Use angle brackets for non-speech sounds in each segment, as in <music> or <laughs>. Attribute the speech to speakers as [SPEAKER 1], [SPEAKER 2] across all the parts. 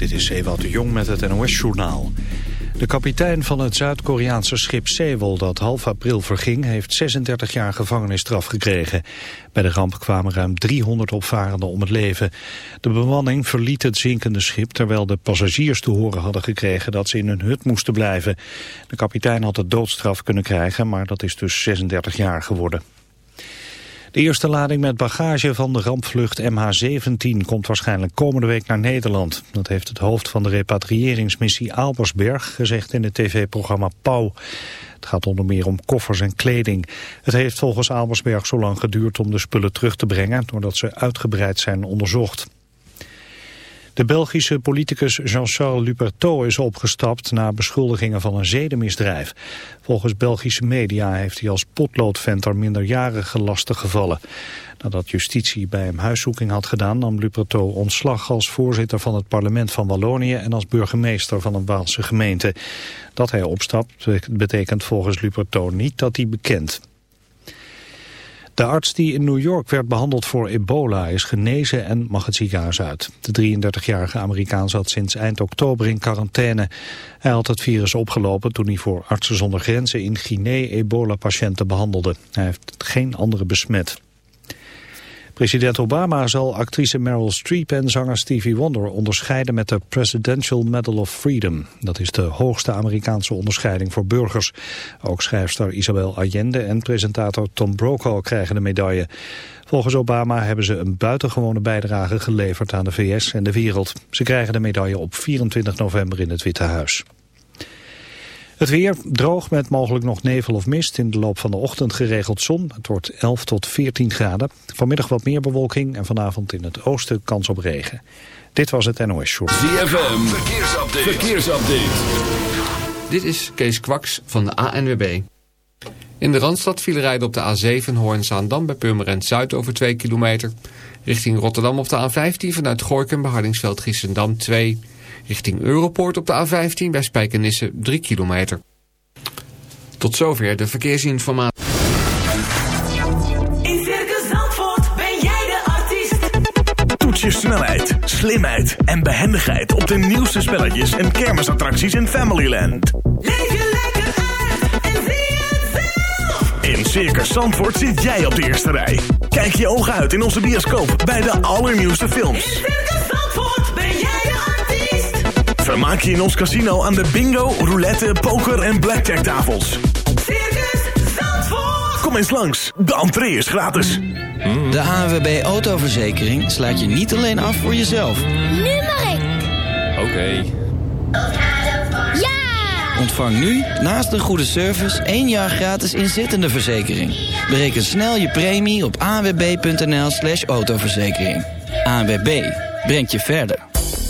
[SPEAKER 1] Dit is Ewout de Jong met het NOS-journaal. De kapitein van het Zuid-Koreaanse schip Sewol dat half april verging... heeft 36 jaar gevangenisstraf gekregen. Bij de ramp kwamen ruim 300 opvarenden om het leven. De bemanning verliet het zinkende schip... terwijl de passagiers te horen hadden gekregen dat ze in hun hut moesten blijven. De kapitein had de doodstraf kunnen krijgen, maar dat is dus 36 jaar geworden. De eerste lading met bagage van de rampvlucht MH17 komt waarschijnlijk komende week naar Nederland. Dat heeft het hoofd van de repatriëringsmissie Albersberg gezegd in het tv-programma Pauw. Het gaat onder meer om koffers en kleding. Het heeft volgens Albersberg zo lang geduurd om de spullen terug te brengen... doordat ze uitgebreid zijn onderzocht. De Belgische politicus Jean-Charles Luperteau is opgestapt na beschuldigingen van een zedenmisdrijf. Volgens Belgische media heeft hij als potloodventer minderjarige lasten gevallen. Nadat justitie bij hem huiszoeking had gedaan nam Luperteau ontslag als voorzitter van het parlement van Wallonië en als burgemeester van een Waalse gemeente. Dat hij opstapt betekent volgens Luperteau niet dat hij bekend. De arts die in New York werd behandeld voor ebola is genezen en mag het ziekenhuis uit. De 33-jarige Amerikaan zat sinds eind oktober in quarantaine. Hij had het virus opgelopen toen hij voor Artsen zonder Grenzen in Guinea ebola-patiënten behandelde. Hij heeft geen andere besmet. President Obama zal actrice Meryl Streep en zanger Stevie Wonder onderscheiden met de Presidential Medal of Freedom. Dat is de hoogste Amerikaanse onderscheiding voor burgers. Ook schrijfster Isabel Allende en presentator Tom Brokaw krijgen de medaille. Volgens Obama hebben ze een buitengewone bijdrage geleverd aan de VS en de wereld. Ze krijgen de medaille op 24 november in het Witte Huis. Het weer droog met mogelijk nog nevel of mist. In de loop van de ochtend geregeld zon. Het wordt 11 tot 14 graden. Vanmiddag wat meer bewolking en vanavond in het oosten kans op regen. Dit was het NOS Short.
[SPEAKER 2] ZFM, verkeersupdate. verkeersupdate.
[SPEAKER 3] Dit is Kees Kwaks van de ANWB. In de Randstad vielen rijden op de A7 Hoorn-Zaandam bij Purmerend Zuid over 2 kilometer. Richting Rotterdam op de A15 vanuit Gorkum bij Hardingsveld-Giessendam 2 Richting Europoort op de A15 bij Spijkenisse 3 kilometer. Tot zover de verkeersinformatie.
[SPEAKER 4] In Circus Zandvoort ben jij de artiest.
[SPEAKER 5] Toets je snelheid, slimheid en behendigheid op de nieuwste spelletjes en kermisattracties in Familyland.
[SPEAKER 4] Leef je lekker uit en zie het zelf.
[SPEAKER 5] In Circus Zandvoort zit jij op de eerste rij. Kijk je ogen uit in onze bioscoop bij de allernieuwste films.
[SPEAKER 4] In Circus
[SPEAKER 5] Vermaak je in ons casino aan de bingo, roulette, poker en blackjack tafels.
[SPEAKER 4] Circus Zandvoort.
[SPEAKER 5] Kom eens langs, de entree is gratis.
[SPEAKER 6] De ANWB Autoverzekering slaat je niet alleen af voor jezelf.
[SPEAKER 7] Nu mag ik.
[SPEAKER 2] Oké.
[SPEAKER 7] Ja!
[SPEAKER 6] Ontvang nu, naast een goede service, één jaar gratis inzittende verzekering. Bereken snel je premie op anwb.nl slash autoverzekering. ANWB, brengt je verder.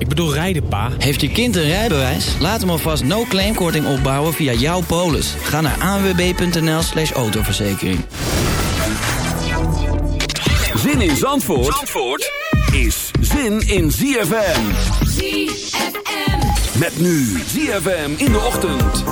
[SPEAKER 8] Ik bedoel rijden, pa.
[SPEAKER 6] Heeft je kind een rijbewijs? Laat hem alvast no-claimkorting opbouwen via jouw polis. Ga naar anwb.nl slash autoverzekering.
[SPEAKER 9] Zin in Zandvoort, Zandvoort is zin in ZFM.
[SPEAKER 4] ZFM.
[SPEAKER 9] Met nu ZFM in de ochtend.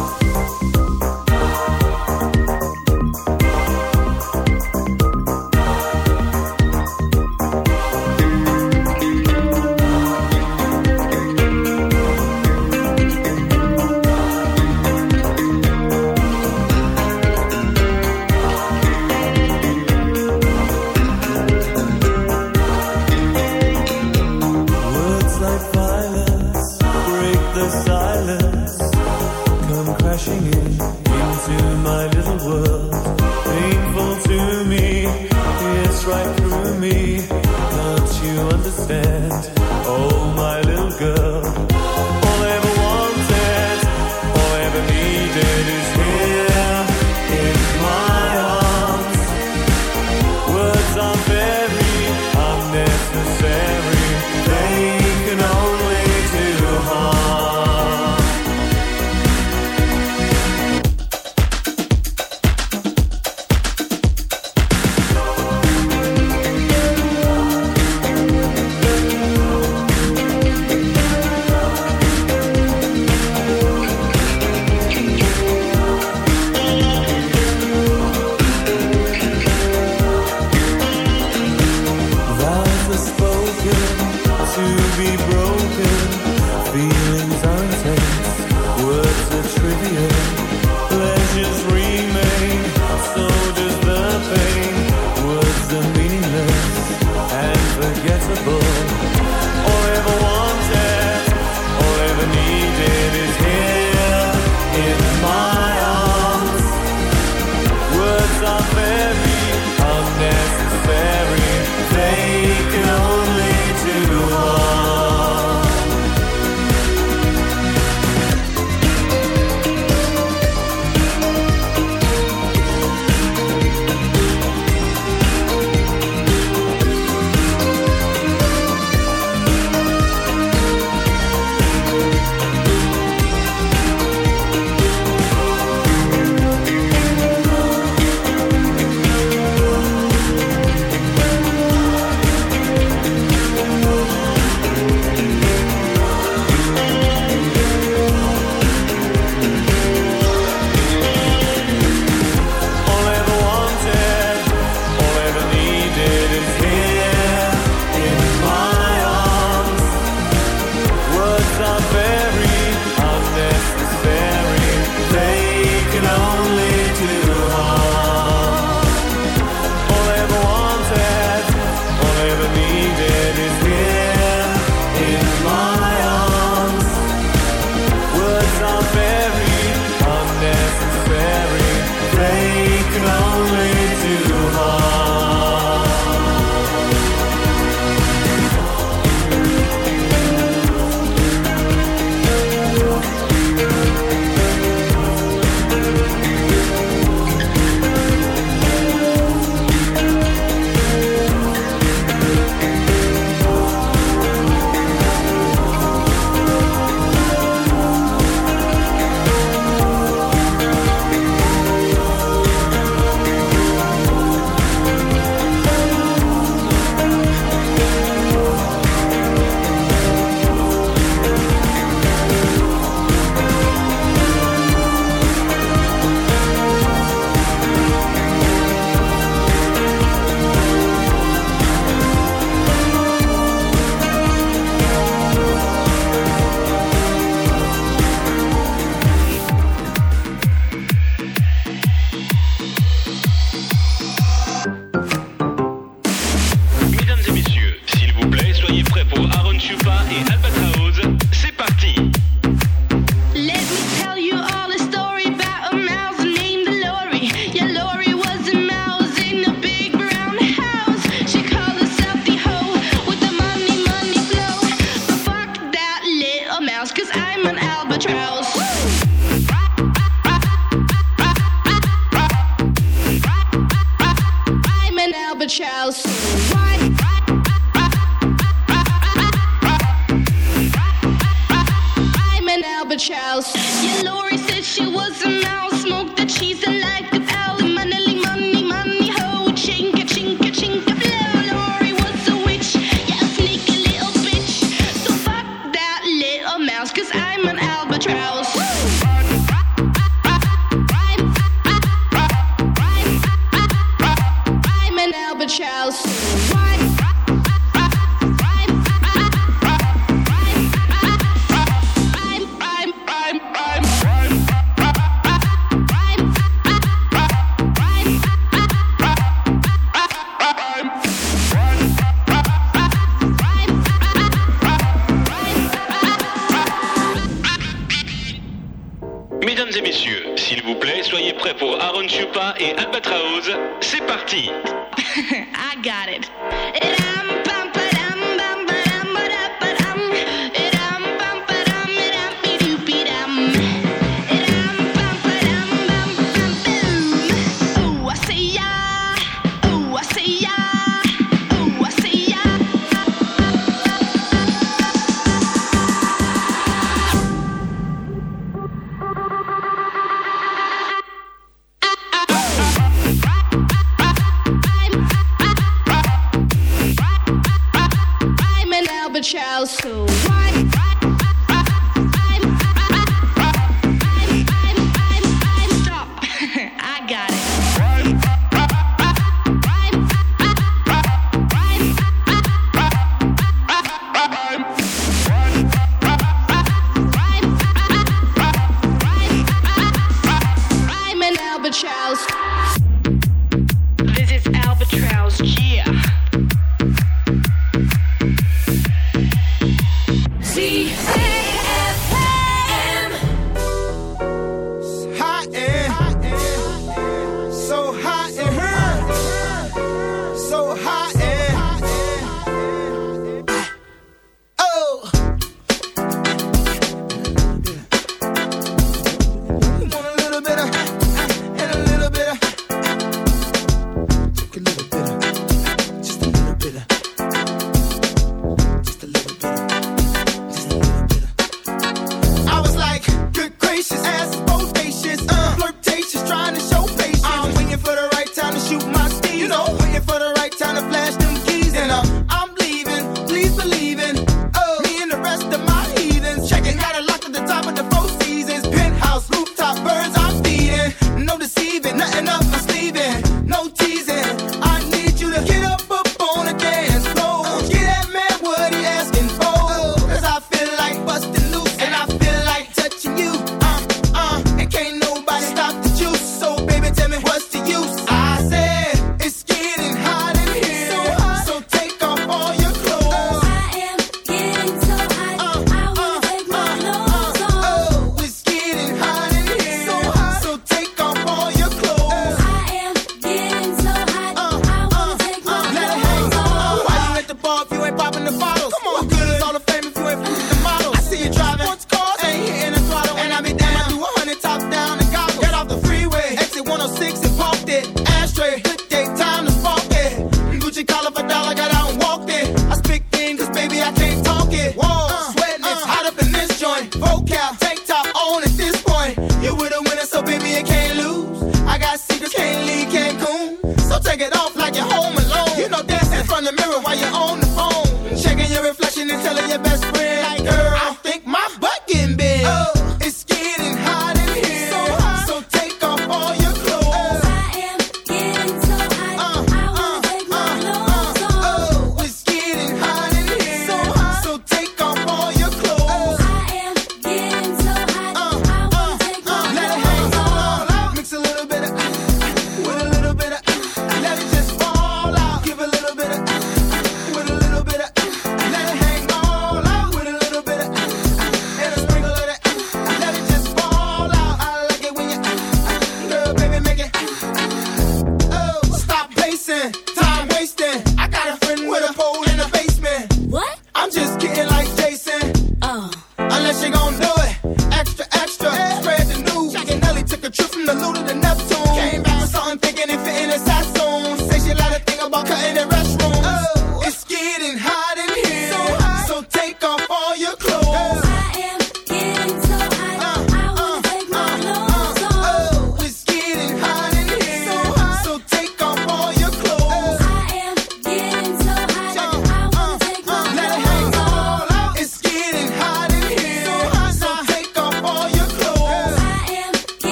[SPEAKER 7] C'est parti <laughs>
[SPEAKER 4] I got it.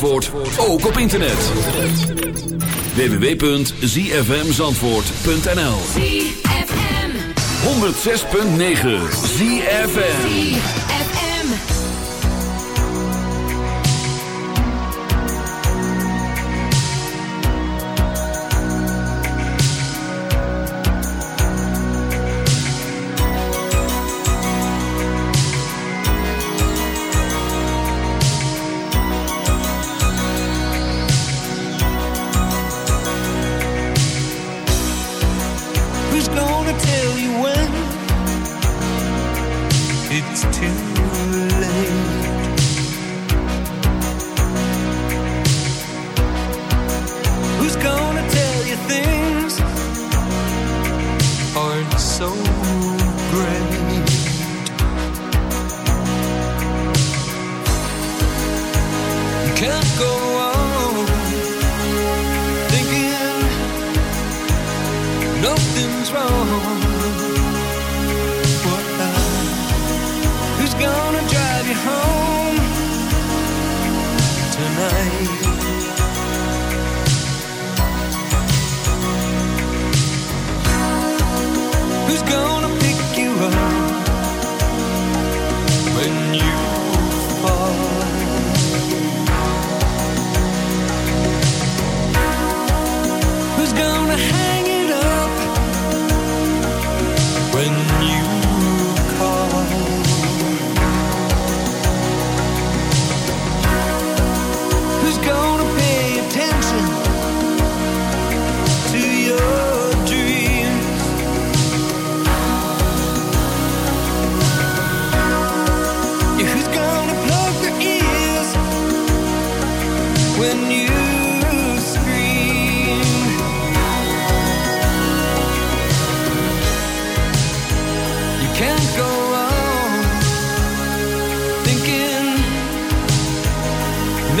[SPEAKER 9] Zandvoort ook op internet. www.zfmzandvoort.nl 106.9 ZFM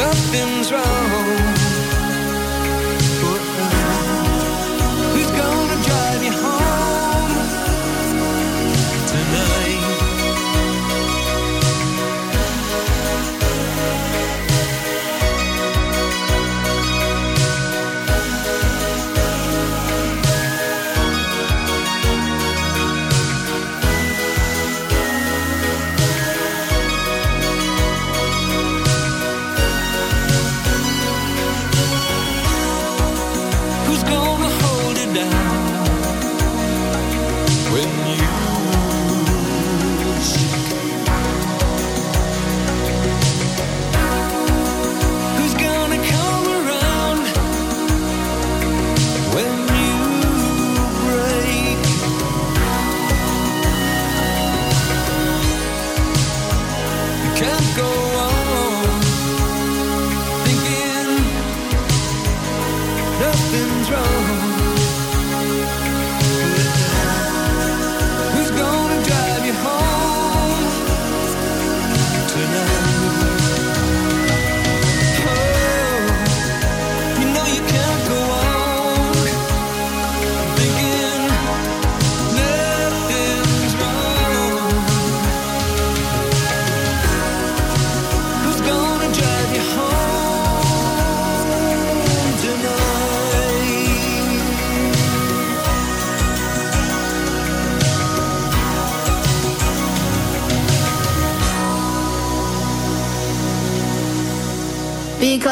[SPEAKER 10] nothing's wrong.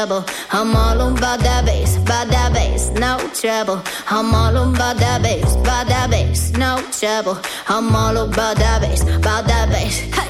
[SPEAKER 11] treble. I'm all on by that bass, by that bass, no treble. I'm all on by that bass, by that bass, no treble. I'm all on by that bass, by that bass. Hey.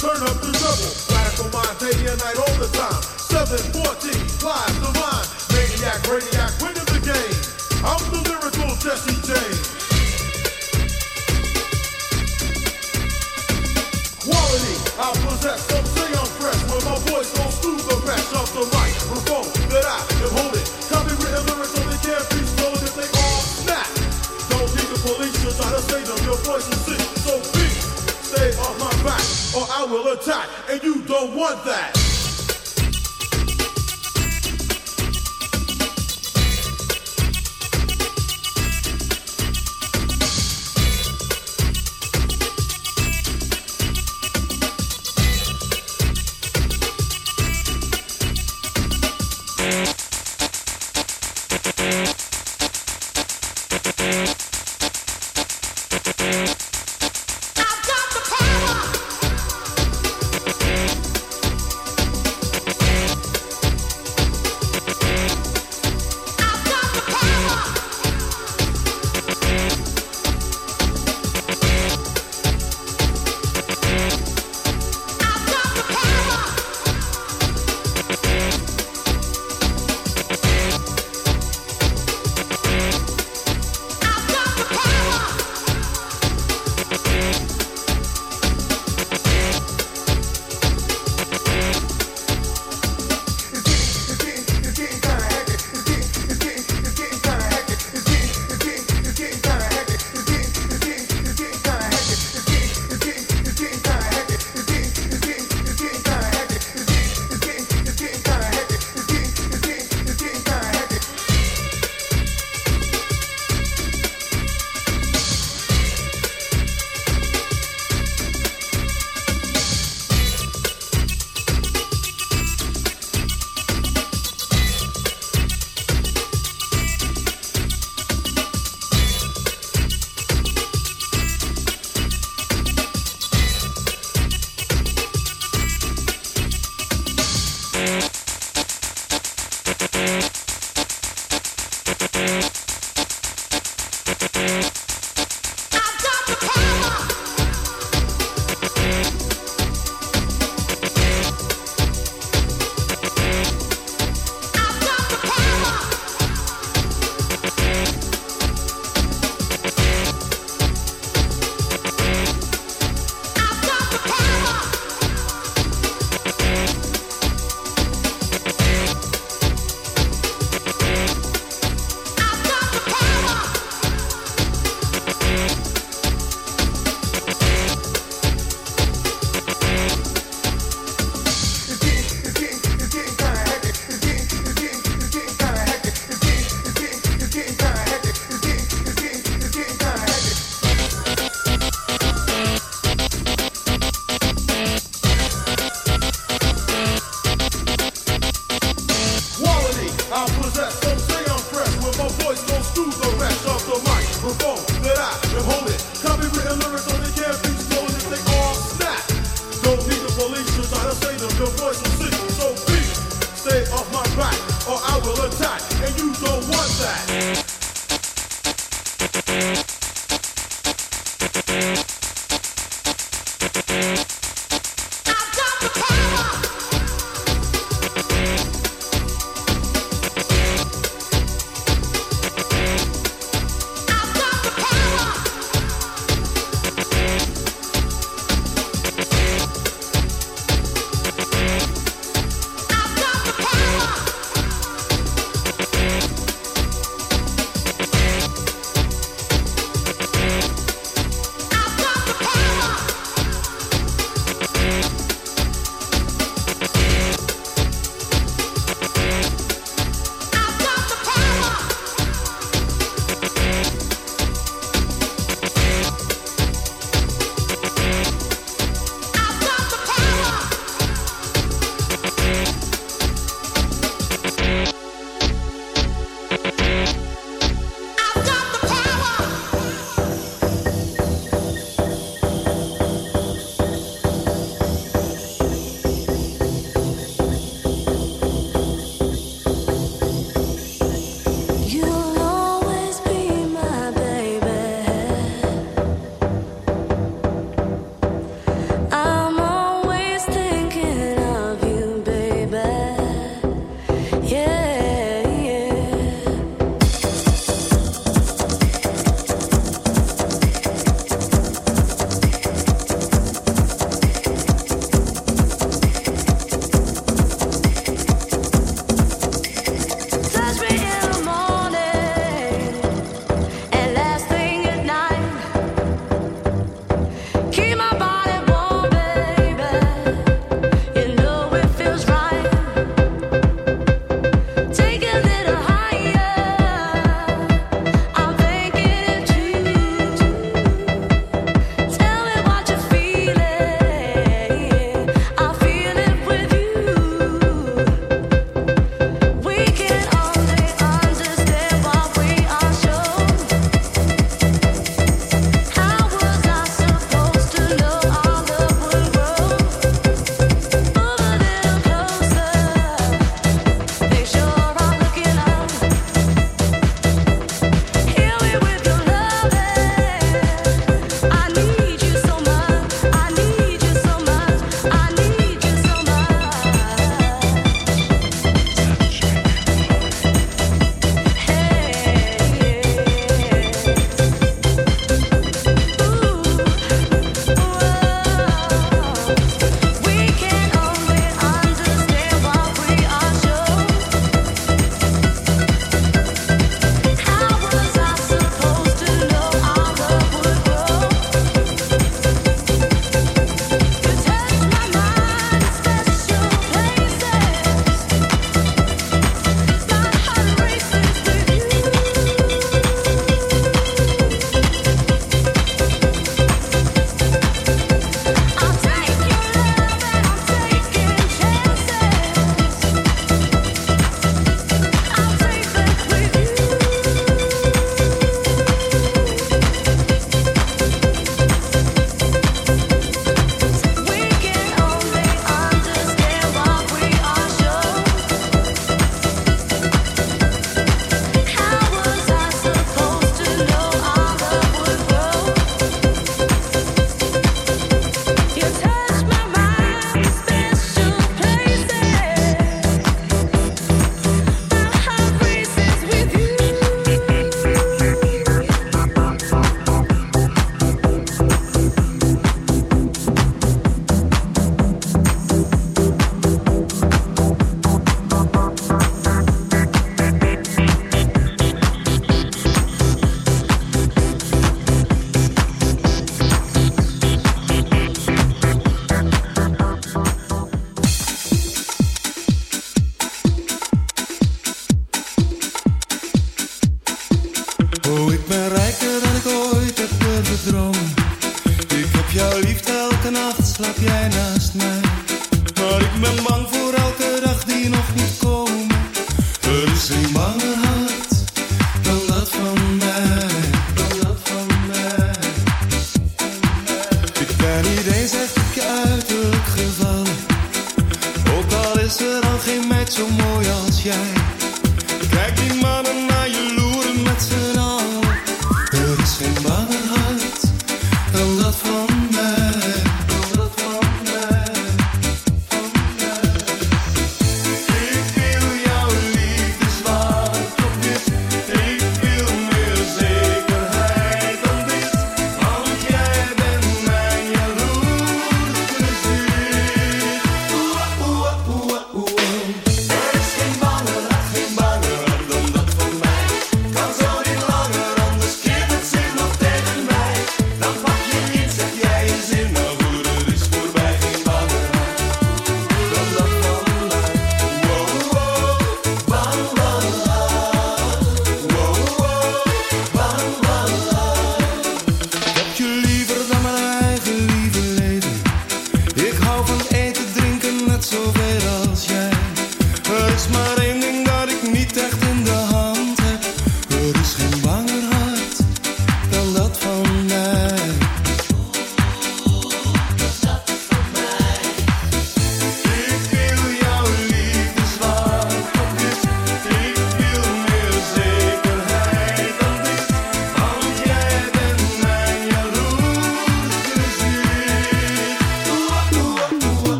[SPEAKER 12] Turn up the double. Radical minds, day and night all the time. 714, live the want that.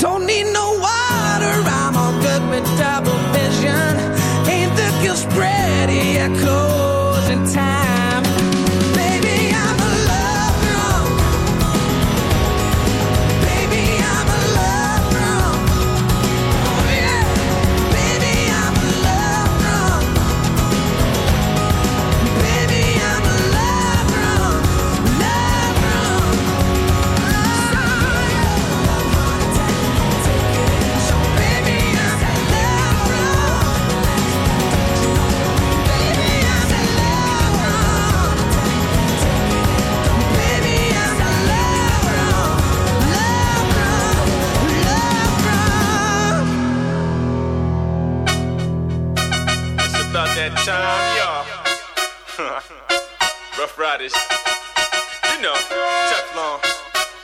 [SPEAKER 13] Don't need no one. artist. You know,
[SPEAKER 14] Teflon,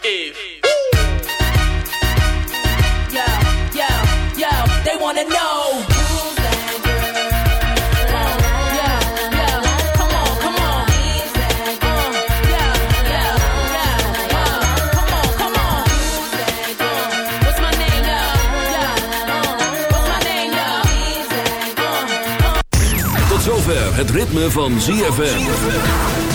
[SPEAKER 14] Eve.
[SPEAKER 15] Yo, yo, they know.
[SPEAKER 9] het ritme van ZFM.